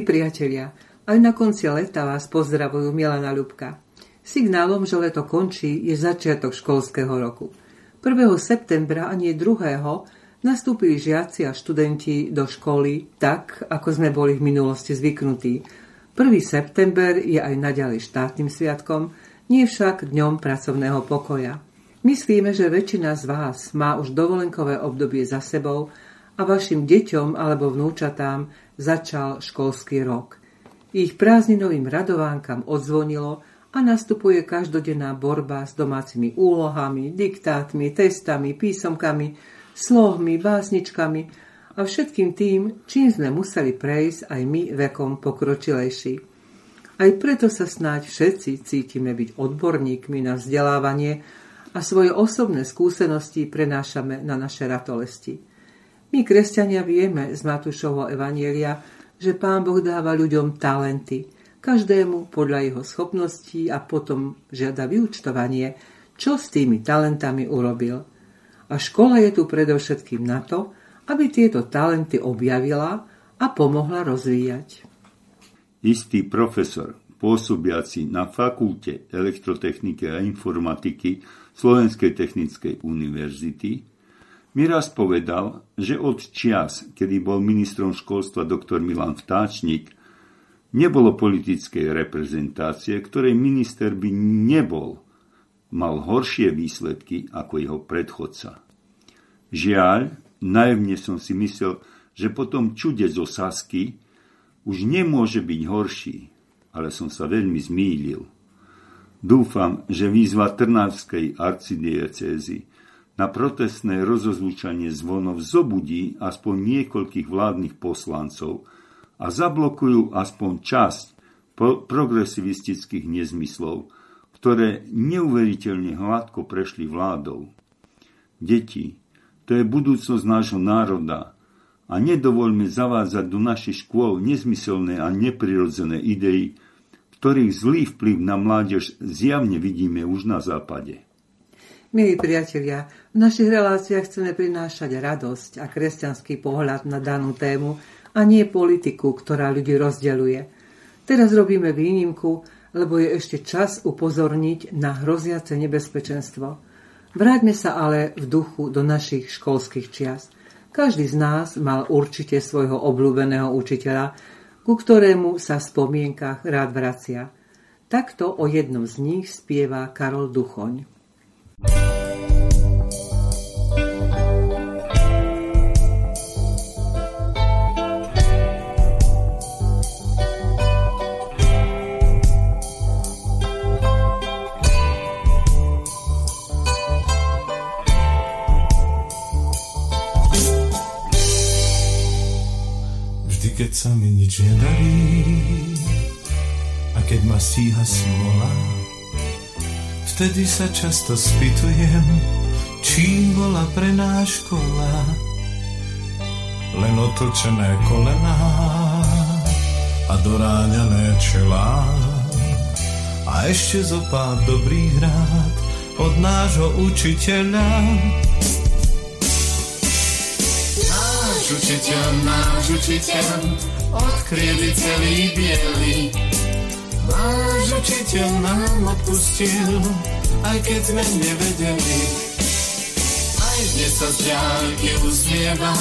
Milí priatelia, aj na konci leta vás pozdravujú Milana Ľubka. Signálom, že leto končí, je začiatok školského roku. 1. septembra a nie 2. nastúpili žiaci a študenti do školy tak, ako sme boli v minulosti zvyknutí. 1. september je aj naďalej štátnym sviatkom, nie však dňom pracovného pokoja. Myslíme, že väčšina z vás má už dovolenkové obdobie za sebou a vašim deťom alebo vnúčatám začal školský rok. Ich prázdninovým radovánkam odzvonilo a nastupuje každodenná borba s domácimi úlohami, diktátmi, testami, písomkami, slohmi, básničkami a všetkým tým, čím sme museli prejsť aj my vekom pokročilejší. Aj preto sa snáď všetci cítime byť odborníkmi na vzdelávanie a svoje osobné skúsenosti prenášame na naše ratolesti. My, kresťania, vieme z Matúšovho Evanielia, že Pán Boh dáva ľuďom talenty, každému podľa jeho schopností a potom žiada vyučtovanie, čo s tými talentami urobil. A škola je tu predovšetkým na to, aby tieto talenty objavila a pomohla rozvíjať. Istý profesor, pôsobiaci na fakulte elektrotechniky a informatiky Slovenskej technickej univerzity, mi raz povedal, že od čias, kedy bol ministrom školstva doktor Milan Vtáčnik, nebolo politickej reprezentácie, ktorej minister by nebol, mal horšie výsledky ako jeho predchodca. Žiaľ, naivne som si myslel, že potom čude zo Sasky už nemôže byť horší, ale som sa veľmi zmýlil. Dúfam, že výzva Trnavskej arcidiecézy na protestné rozozvučanie zvonov zobudí aspoň niekoľkých vládnych poslancov a zablokujú aspoň časť progresivistických nezmyslov, ktoré neuveriteľne hladko prešli vládou. Deti, to je budúcnosť nášho národa a nedovoľme zavádzať do našich škôl nezmyselné a neprirodzené idei, ktorých zlý vplyv na mládež zjavne vidíme už na západe. Milí priatelia, v našich reláciách chceme prinášať radosť a kresťanský pohľad na danú tému a nie politiku, ktorá ľudí rozdeľuje. Teraz robíme výnimku, lebo je ešte čas upozorniť na hroziace nebezpečenstvo. Vráťme sa ale v duchu do našich školských čias. Každý z nás mal určite svojho obľúbeného učiteľa, ku ktorému sa v spomienkach rád vracia. Takto o jednom z nich spieva Karol Duchoň. Sa mi nič nedarí a keď ma síha smola, Vtedy sa často spýtujem, čím bola pre náš škola. Len otočené kolená a doráňané čelá. A ešte zo pár dobrých rád od nášho učiteľa. Učiteľ, náš učiteľ, od celý bielý, Náš učiteľ nám odpustil, aj keď sme nevedeli. Aj dnes sa z ďalky uzmieva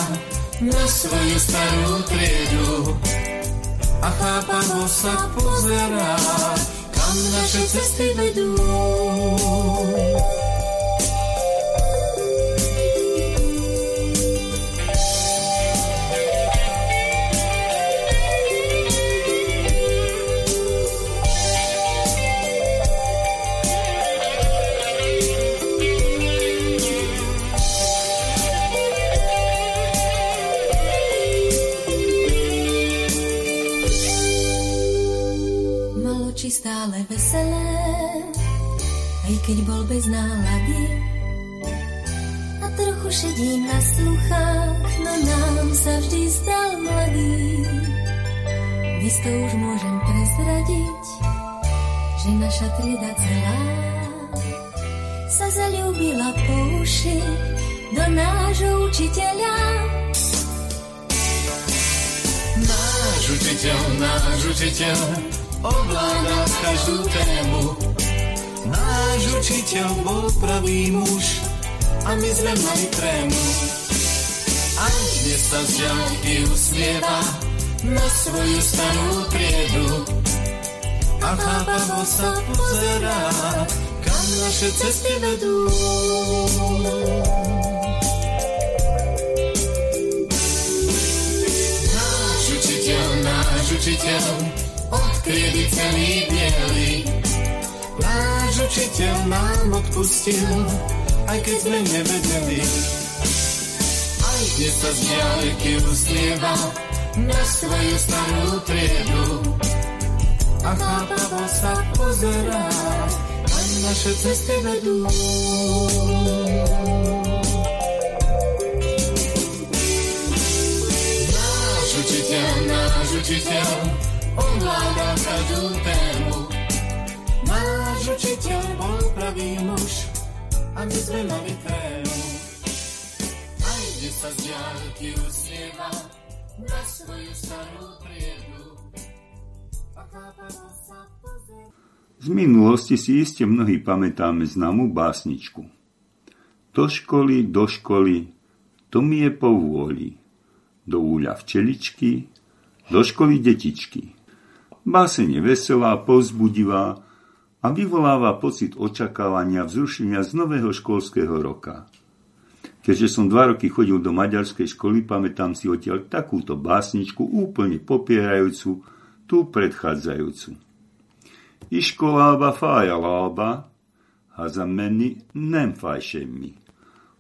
na svoju starú triedu. A chápavo sa pozerá, kam naše cesty vedú. Veselé, aj keď bol bez nálady. A trochu šedím na sluchách, no nám sa vždy stal mladý. Isto už môžem prezradiť, že naša trieda celá sa zalúbila po uši do nášho učiteľa. Náš učiteľ, náš učiteľ ovláda každú tému. Náš učiteľ bol pravý muž a my sme mali trému. Aj dnes sa z ďalky usmieva na svoju starú triedu a chápavo sa pozerá, kam naše cesty vedú. Náš učiteľ, náš učiteľ, od kriedy celý bielý. Náš učiteľ nám odpustil, aj keď sme nevedeli. Aj dnes sa z dialeky usmieva na svoju starú triedu. A chápavo sa pozerá, aj naše cesty vedú. Náš učiteľ, náš učiteľ, ovláda každú tému. Náš učiteľ bol pravý muž a my sme mali trému. Aj dnes sa z diálky usmieva na svoju starú priedu. A chápavo sa. Z minulosti si iste mnohí pamätáme známu básničku. Do školy, do školy, to mi je povôli. Do úľa včeličky, do školy detičky. Báseň je veselá, povzbudivá a vyvoláva pocit očakávania vzrušenia z nového školského roka. Keďže som dva roky chodil do maďarskej školy, pamätám si odtiaľ takúto básničku úplne popierajúcu tú predchádzajúcu. Iskolába fájalába, hazameni nem fajšemi.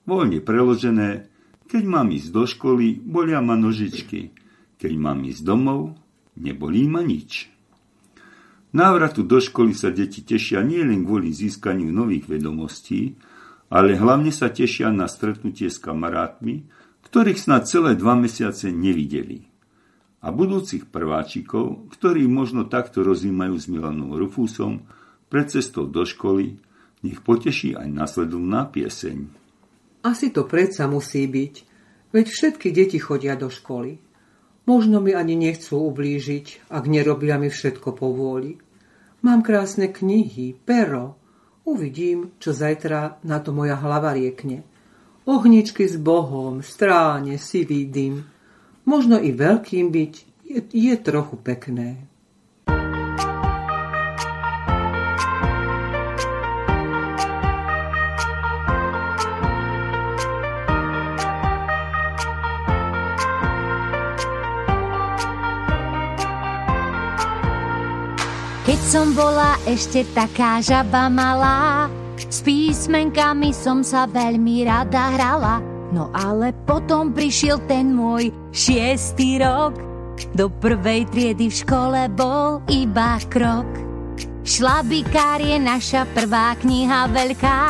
Voľne preložené, keď mám ísť do školy, bolia ma nožičky. Keď mám ísť domov, nebolí ma nič. Návratu do školy sa deti tešia nielen kvôli získaniu nových vedomostí, ale hlavne sa tešia na stretnutie s kamarátmi, ktorých snad celé dva mesiace nevideli. A budúcich prváčikov, ktorí možno takto rozímajú s Milanom Rufusom pred cestou do školy, nech poteší aj nasledovná pieseň. Asi to predsa musí byť, veď všetky deti chodia do školy. Možno mi ani nechcú ublížiť, ak nerobia mi všetko po. Mám krásne knihy, pero. Uvidím, čo zajtra na to moja hlava riekne. Ohničky s Bohom, stráne, sivý dym. Možno i veľkým byť je, je trochu pekné. Som bola ešte taká žaba malá, s písmenkami som sa veľmi rada hrala. No ale potom prišiel ten môj šiestý rok. Do prvej triedy v škole bol iba krok. Šlabikár je naša prvá kniha veľká.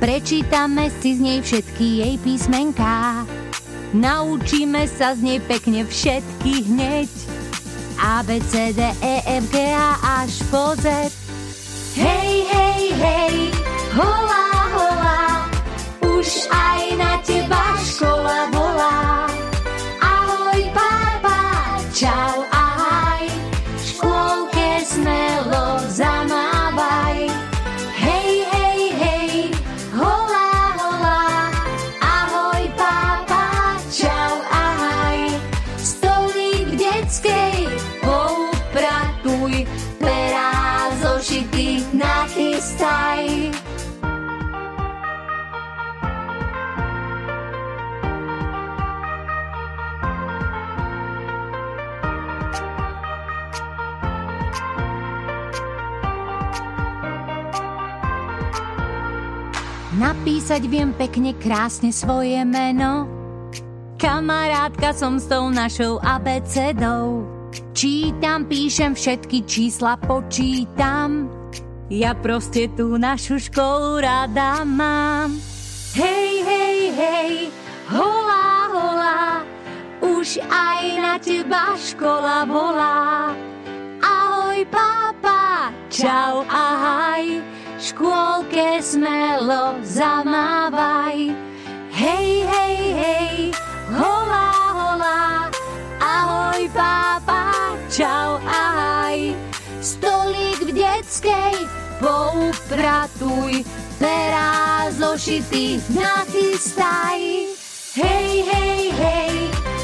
Prečítame si z nej všetky jej písmenká. Naučíme sa z nej pekne všetky hneď. A, B, C, D, E, F, G a až po Z. Hej, hej, hej, hola, hola, Napísať viem pekne krásne svoje meno. Kamarátka som s tou našou abecedou. Čítam, píšem všetky čísla, počítam. Ja proste tú našu školu rada mám. Hej, hej, hej, holá, holá, už aj na teba škola volá. Ahoj, papa, čau, ahaj, škôlke smelo zamávaj. Hej, hej, hej, holá, holá, ahoj pápa, čau, ahaj. Stolík v detskej poupratuj, perá zošity nachystaj. Hej, hej, hej,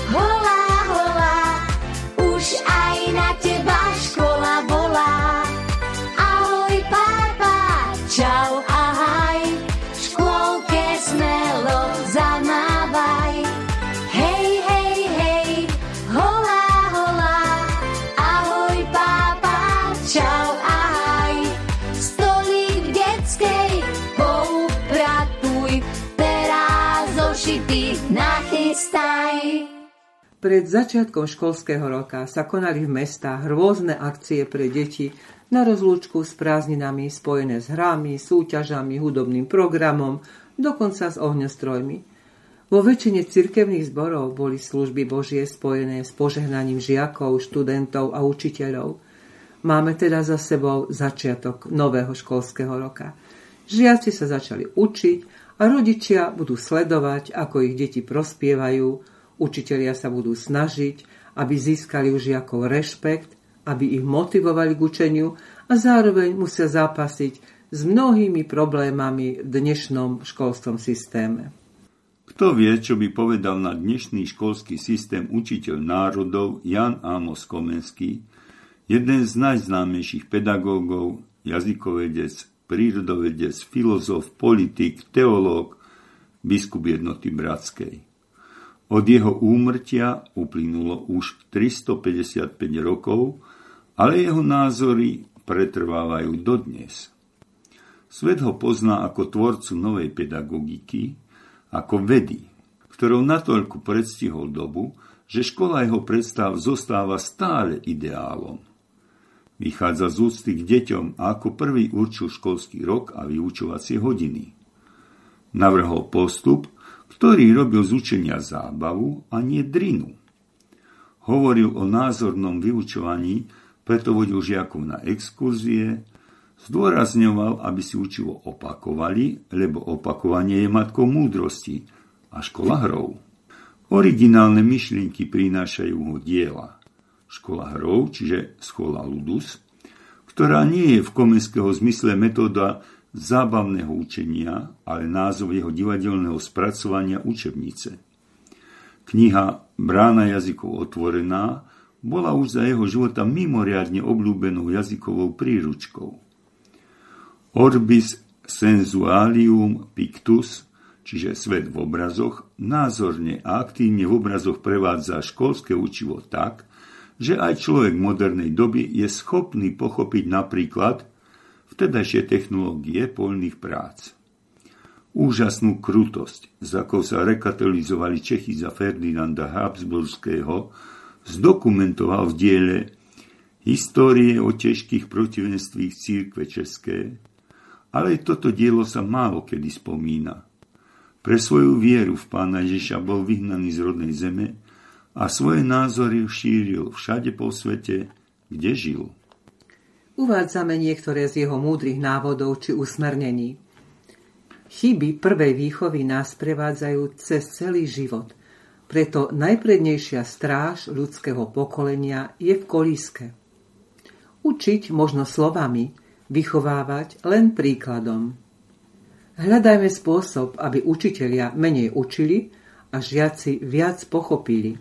holá, holá, už aj na te Pred začiatkom školského roka sa konali v mestách rôzne akcie pre deti na rozlúčku s prázdninami spojené s hrami, súťažami, hudobným programom, dokonca s ohňostrojmi. Vo väčšine cirkevných zborov boli služby Božie spojené s požehnaním žiakov, študentov a učiteľov. Máme teda za sebou začiatok nového školského roka. Žiaci sa začali učiť a rodičia budú sledovať, ako ich deti prospievajú, Učitelia sa budú snažiť, aby získali u žiakov rešpekt, aby ich motivovali k učeniu a zároveň musia zápasiť s mnohými problémami v dnešnom školskom systéme. Kto vie, čo by povedal na dnešný školský systém učiteľ národov Jan Amos Komenský, jeden z najznámejších pedagógov, jazykovedec, prírodovedec, filozof, politik, teológ, biskup jednoty bratskej. Od jeho úmrtia uplynulo už 355 rokov, ale jeho názory pretrvávajú dodnes. Svet ho pozná ako tvorcu novej pedagogiky, ako vedy, ktorou natoľko predstihol dobu, že škola jeho predstav zostáva stále ideálom. Vychádza z úcty k deťom a ako prvý určil školský rok a vyučovacie hodiny. Navrhol postup, ktorý robil z učenia zábavu a nie drinu. Hovoril o názornom vyučovaní, preto vodil žiakov na exkurzie, zdôrazňoval, aby si učivo opakovali, lebo opakovanie je matkou múdrosti a škola hrou. Originálne myšlienky prinášajú ho diela. Škola hrou, čiže škola ludus, ktorá nie je v komenského zmysle metóda zábavného učenia, ale názov jeho divadelného spracovania učebnice. Kniha Brána jazykov otvorená bola už za jeho života mimoriadne obľúbenou jazykovou príručkou. Orbis sensualium pictus, čiže svet v obrazoch, názorne a aktívne v obrazoch prevádza školské učivo tak, že aj človek modernej doby je schopný pochopiť napríklad vtedajšie technológie poľných prác. Úžasnú krutosť, za akou sa rekatalizovali Čechy za Ferdinanda Habsburského, zdokumentoval v diele Histórie o ťažkých protivenstvích církve české, ale toto dielo sa málo kedy spomína. Pre svoju vieru v pána Ježiša bol vyhnaný z rodnej zeme a svoje názory šíril všade po svete, kde žil. Uvádzame niektoré z jeho múdrych návodov či usmernení. Chyby prvej výchovy nás prevádzajú cez celý život. Preto najprednejšia stráž ľudského pokolenia je v kolíske. Učiť možno slovami, vychovávať len príkladom. Hľadajme spôsob, aby učitelia menej učili a žiaci viac pochopili.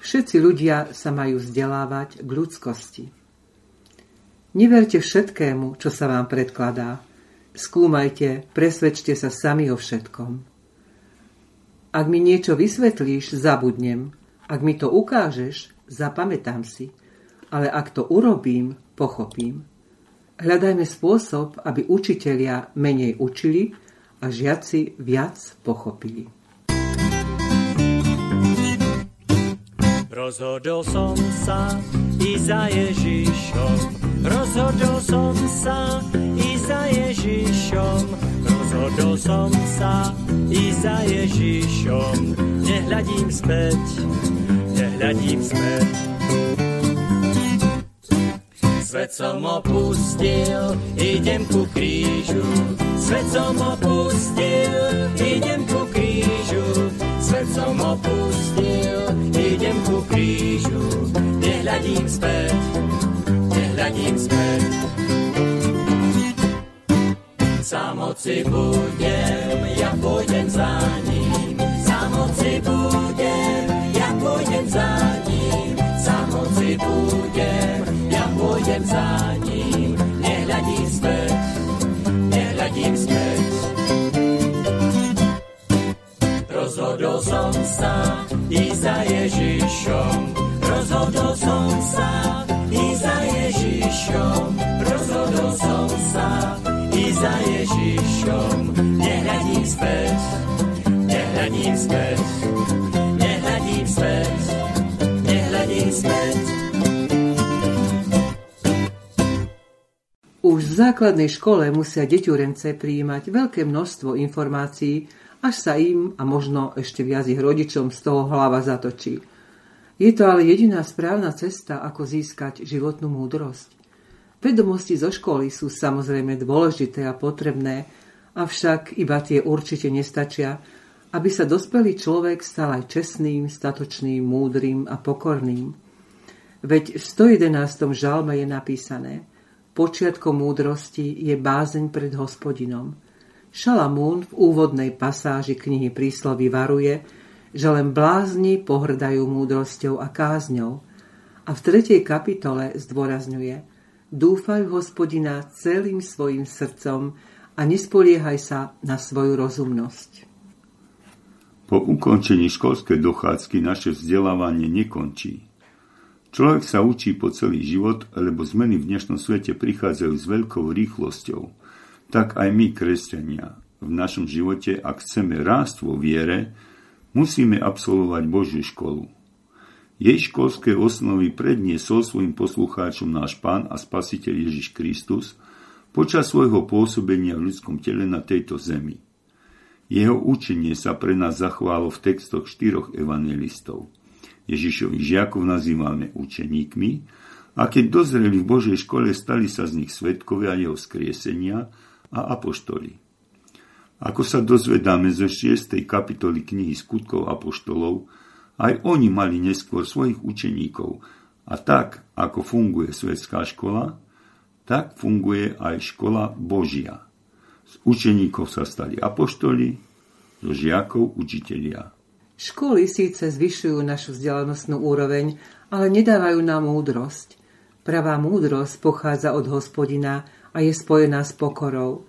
Všetci ľudia sa majú vzdelávať k ľudskosti. Neverte všetkému, čo sa vám predkladá. Skúmajte, presvedčte sa sami o všetkom. Ak mi niečo vysvetlíš, zabudnem. Ak mi to ukážeš, zapamätám si. Ale ak to urobím, pochopím. Hľadajme spôsob, aby učitelia menej učili a žiaci viac pochopili. Rozhodol som sa i za Ježišom Rozhodol som sa i za Ježišom, rozhodol som sa i za Ježišom. Nehľadím späť, nehľadím späť. Svet som opustil, idem ku krížu. Svet som opustil, idem ku krížu. Svet som opustil, idem ku krížu. Nehľadím späť. possible. Základnej škole musia deťurence prijímať veľké množstvo informácií, až sa im a možno ešte viac ich rodičom z toho hlava zatočí. Je to ale jediná správna cesta, ako získať životnú múdrosť. Vedomosti zo školy sú samozrejme dôležité a potrebné, avšak iba tie určite nestačia, aby sa dospelý človek stal aj čestným, statočným, múdrym a pokorným. Veď v 111. žalme je napísané – Počiatkom múdrosti je bázeň pred hospodinom. Šalamún v úvodnej pasáži knihy príslovy varuje, že len blázni pohrdajú múdrosťou a kázňou. A v tretej kapitole zdôrazňuje Dúfaj hospodina celým svojim srdcom a nespoliehaj sa na svoju rozumnosť. Po ukončení školskej dochádzky naše vzdelávanie nekončí. Človek sa učí po celý život, lebo zmeny v dnešnom svete prichádzajú s veľkou rýchlosťou. Tak aj my, kresťania, v našom živote, ak chceme rásť vo viere, musíme absolvovať Božiu školu. Jej školské osnovy predniesol svojim poslucháčom náš Pán a Spasiteľ Ježiš Kristus počas svojho pôsobenia v ľudskom tele na tejto zemi. Jeho učenie sa pre nás zachválo v textoch štyroch evangelistov – Ježišových žiakov nazývame učeníkmi a keď dozreli v Božej škole, stali sa z nich svetkovia jeho skriesenia a apoštoli. Ako sa dozvedáme zo 6. kapitoly knihy skutkov apoštolov, aj oni mali neskôr svojich učeníkov a tak, ako funguje svetská škola, tak funguje aj škola Božia. Z učeníkov sa stali apoštoli, zo žiakov učitelia. Školy síce zvyšujú našu vzdelanostnú úroveň, ale nedávajú nám múdrosť. Pravá múdrosť pochádza od hospodina a je spojená s pokorou.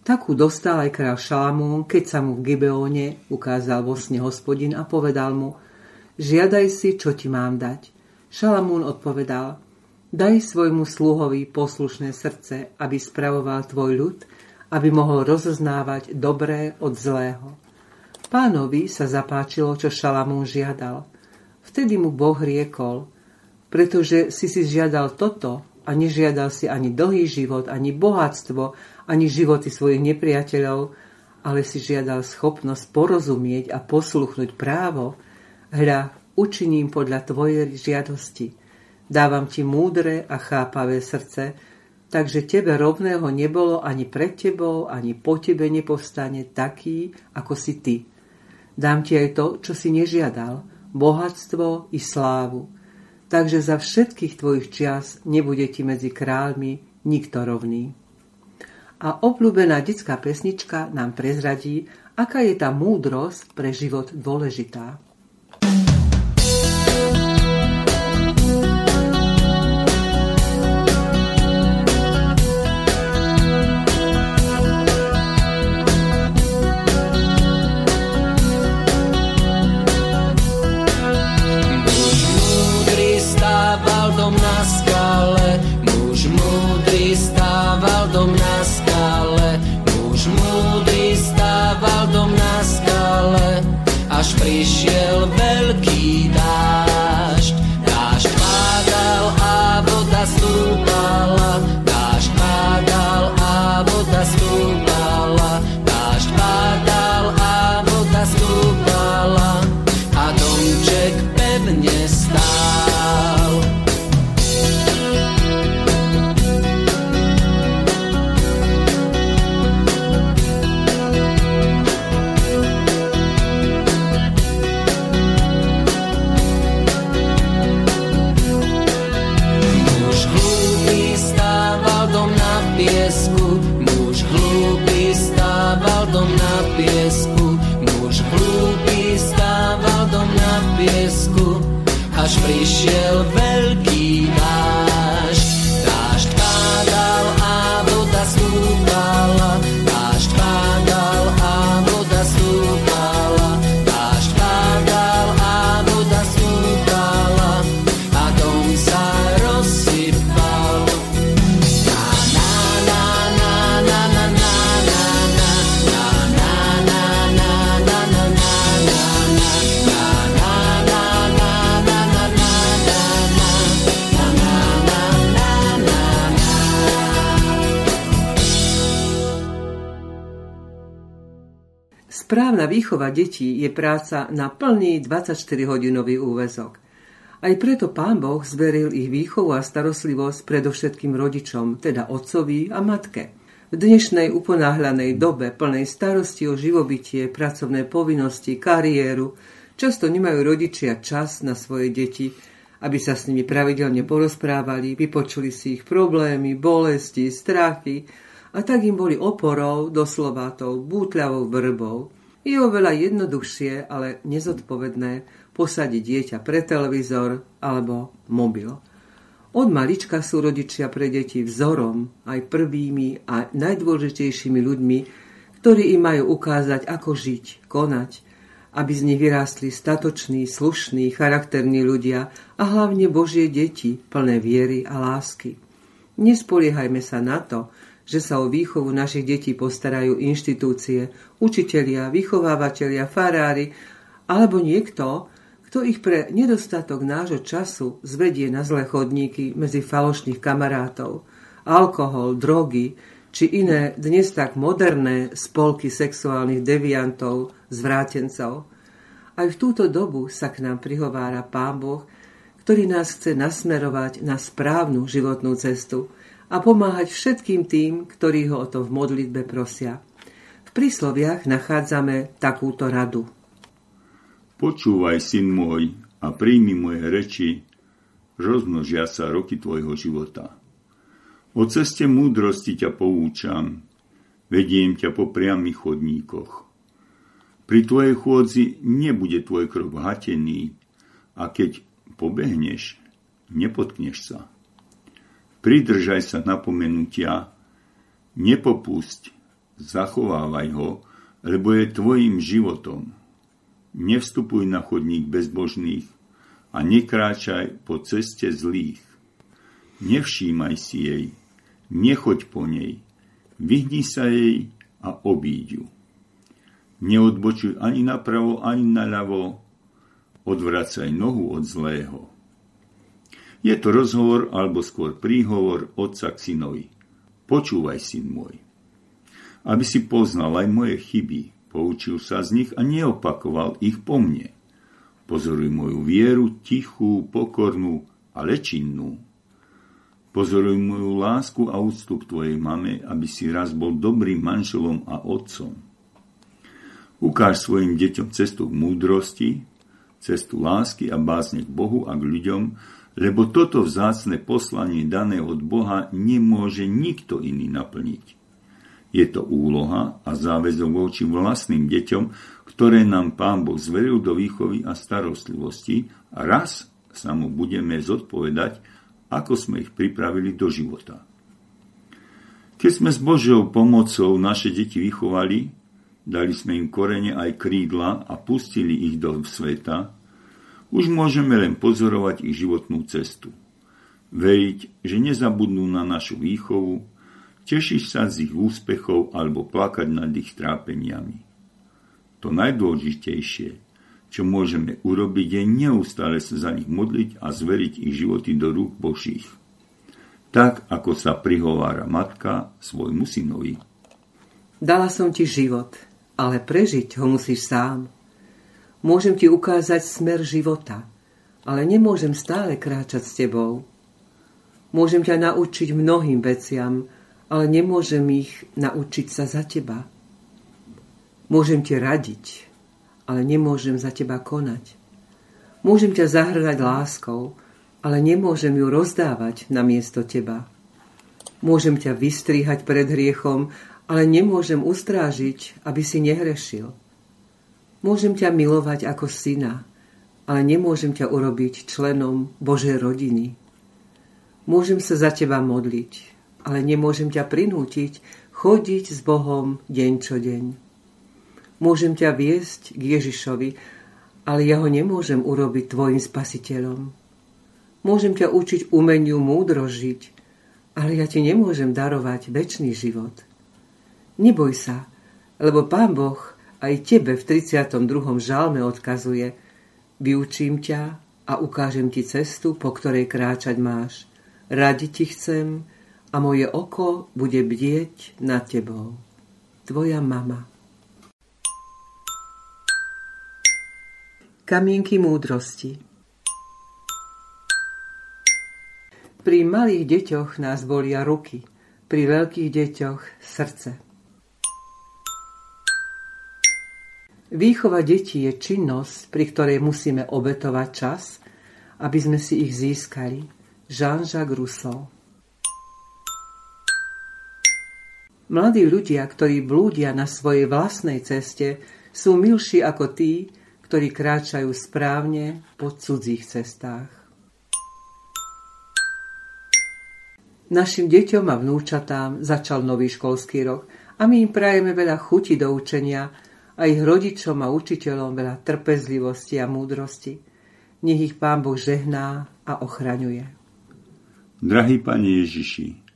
Takú dostal aj kráľ Šalamún, keď sa mu v Gibeóne ukázal vo sne hospodin a povedal mu Žiadaj si, čo ti mám dať. Šalamún odpovedal Daj svojmu sluhovi poslušné srdce, aby spravoval tvoj ľud, aby mohol rozoznávať dobré od zlého. Pánovi sa zapáčilo, čo Šalamún žiadal. Vtedy mu Boh riekol, pretože si si žiadal toto a nežiadal si ani dlhý život, ani bohatstvo, ani životy svojich nepriateľov, ale si žiadal schopnosť porozumieť a posluchnúť právo, hľa, učiním podľa tvojej žiadosti. Dávam ti múdre a chápavé srdce, takže tebe rovného nebolo ani pred tebou, ani po tebe nepovstane taký, ako si ty. Dám ti aj to, čo si nežiadal, bohatstvo i slávu. Takže za všetkých tvojich čias nebude ti medzi kráľmi nikto rovný. A obľúbená detská pesnička nám prezradí, aká je tá múdrosť pre život dôležitá. Správna výchova detí je práca na plný 24-hodinový úvezok. Aj preto pán Boh zveril ich výchovu a starostlivosť predovšetkým rodičom, teda otcovi a matke. V dnešnej uponáhľanej dobe plnej starosti o živobytie, pracovné povinnosti, kariéru, často nemajú rodičia čas na svoje deti, aby sa s nimi pravidelne porozprávali, vypočuli si ich problémy, bolesti, strachy a tak im boli oporou, doslova tou bútľavou vrbou. Je oveľa jednoduchšie, ale nezodpovedné posadiť dieťa pre televízor alebo mobil. Od malička sú rodičia pre deti vzorom, aj prvými a najdôležitejšími ľuďmi, ktorí im majú ukázať, ako žiť, konať, aby z nich vyrástli statoční, slušní, charakterní ľudia a hlavne Božie deti, plné viery a lásky. Nespoliehajme sa na to, že sa o výchovu našich detí postarajú inštitúcie, učitelia, vychovávateľia, farári alebo niekto, kto ich pre nedostatok nášho času zvedie na zlé chodníky medzi falošných kamarátov, alkohol, drogy či iné dnes tak moderné spolky sexuálnych deviantov, zvrátencov. Aj v túto dobu sa k nám prihovára Pán Boh, ktorý nás chce nasmerovať na správnu životnú cestu a pomáhať všetkým tým, ktorí ho o to v modlitbe prosia. V prísloviach nachádzame takúto radu. Počúvaj, syn môj, a príjmi moje reči, rozmnožia sa roky tvojho života. O ceste múdrosti ťa poučam, vediem ťa po priamých chodníkoch. Pri tvojej chôdzi nebude tvoj krok hatený a keď pobehneš, nepotkneš sa. Pridržaj sa napomenutia, nepopusť, zachovávaj ho, lebo je tvojim životom. Nevstupuj na chodník bezbožných a nekráčaj po ceste zlých. Nevšímaj si jej, nechoď po nej, vyhni sa jej a obíď ju. Neodbočuj ani napravo, ani naľavo, odvracaj nohu od zlého. Je to rozhovor alebo skôr príhovor otca k synovi. Počúvaj, syn môj. Aby si poznal aj moje chyby, poučil sa z nich a neopakoval ich po mne. Pozoruj moju vieru, tichú, pokornú, ale činnú. Pozoruj moju lásku a úctu k tvojej mame, aby si raz bol dobrým manželom a otcom. Ukáž svojim deťom cestu k múdrosti, cestu lásky a bázne k Bohu a k ľuďom, lebo toto vzácne poslanie dané od Boha nemôže nikto iný naplniť. Je to úloha a záväzok voči vlastným deťom, ktoré nám Pán Boh zveril do výchovy a starostlivosti a raz sa mu budeme zodpovedať, ako sme ich pripravili do života. Keď sme s Božou pomocou naše deti vychovali, dali sme im korene aj krídla a pustili ich do sveta, už môžeme len pozorovať ich životnú cestu. Veriť, že nezabudnú na našu výchovu, tešiť sa z ich úspechov alebo plakať nad ich trápeniami. To najdôležitejšie, čo môžeme urobiť, je neustále sa za nich modliť a zveriť ich životy do rúk Božích. Tak, ako sa prihovára matka svojmu synovi. Dala som ti život, ale prežiť ho musíš sám. Môžem ti ukázať smer života, ale nemôžem stále kráčať s tebou. Môžem ťa naučiť mnohým veciam, ale nemôžem ich naučiť sa za teba. Môžem ti radiť, ale nemôžem za teba konať. Môžem ťa zahrať láskou, ale nemôžem ju rozdávať na miesto teba. Môžem ťa vystrihať pred hriechom, ale nemôžem ustrážiť, aby si nehrešil. Môžem ťa milovať ako syna, ale nemôžem ťa urobiť členom Božej rodiny. Môžem sa za teba modliť, ale nemôžem ťa prinútiť chodiť s Bohom deň čo deň. Môžem ťa viesť k Ježišovi, ale ja ho nemôžem urobiť tvojim spasiteľom. Môžem ťa učiť umeniu múdro žiť, ale ja ti nemôžem darovať väčší život. Neboj sa, lebo Pán Boh aj tebe v 32. žalme odkazuje Vyučím ťa a ukážem ti cestu, po ktorej kráčať máš. Radi ti chcem a moje oko bude bdieť nad tebou. Tvoja mama. Kamienky múdrosti Pri malých deťoch nás bolia ruky, pri veľkých deťoch srdce. Výchova detí je činnosť, pri ktorej musíme obetovať čas, aby sme si ich získali. Jean-Jacques Rousseau Mladí ľudia, ktorí blúdia na svojej vlastnej ceste, sú milší ako tí, ktorí kráčajú správne po cudzích cestách. Našim deťom a vnúčatám začal nový školský rok a my im prajeme veľa chuti do učenia, a ich rodičom a učiteľom veľa trpezlivosti a múdrosti. Nech ich Pán Boh žehná a ochraňuje. Drahý Pane Ježiši,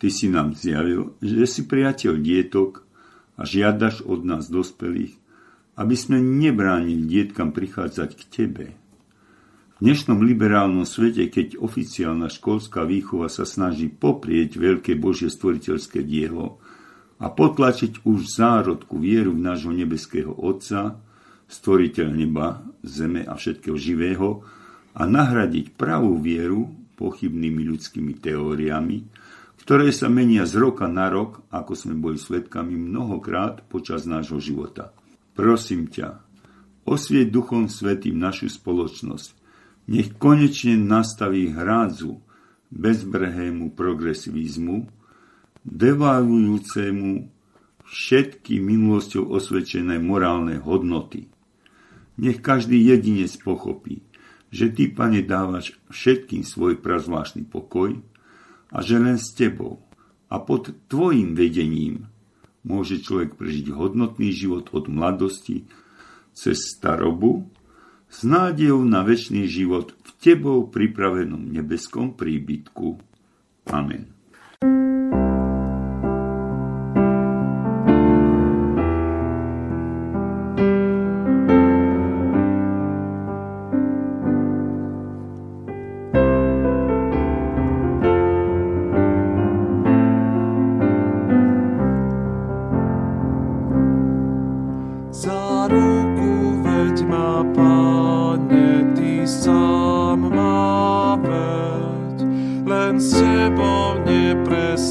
Ty si nám zjavil, že si priateľ dietok a žiadaš od nás dospelých, aby sme nebránili dietkam prichádzať k Tebe. V dnešnom liberálnom svete, keď oficiálna školská výchova sa snaží poprieť veľké Božie stvoriteľské dielo, a potlačiť už zárodku vieru v nášho nebeského Otca, stvoriteľ neba, zeme a všetkého živého a nahradiť pravú vieru pochybnými ľudskými teóriami, ktoré sa menia z roka na rok, ako sme boli svetkami mnohokrát počas nášho života. Prosím ťa, osvieť Duchom Svetým našu spoločnosť. Nech konečne nastaví hrádzu bezbrhému progresivizmu, devalujúcemu všetky minulosťou osvedčené morálne hodnoty. Nech každý jedinec pochopí, že Ty, Pane, dávaš všetkým svoj prazvláštny pokoj a že len s Tebou a pod Tvojim vedením môže človek prežiť hodnotný život od mladosti cez starobu s nádejou na väčší život v Tebou pripravenom nebeskom príbytku. Amen.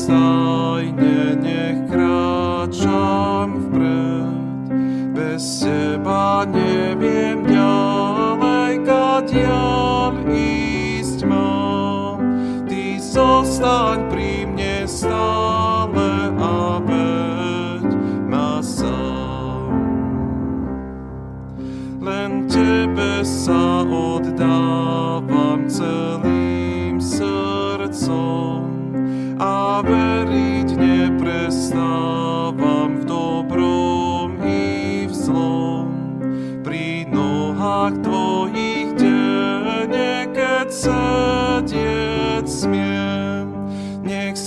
song.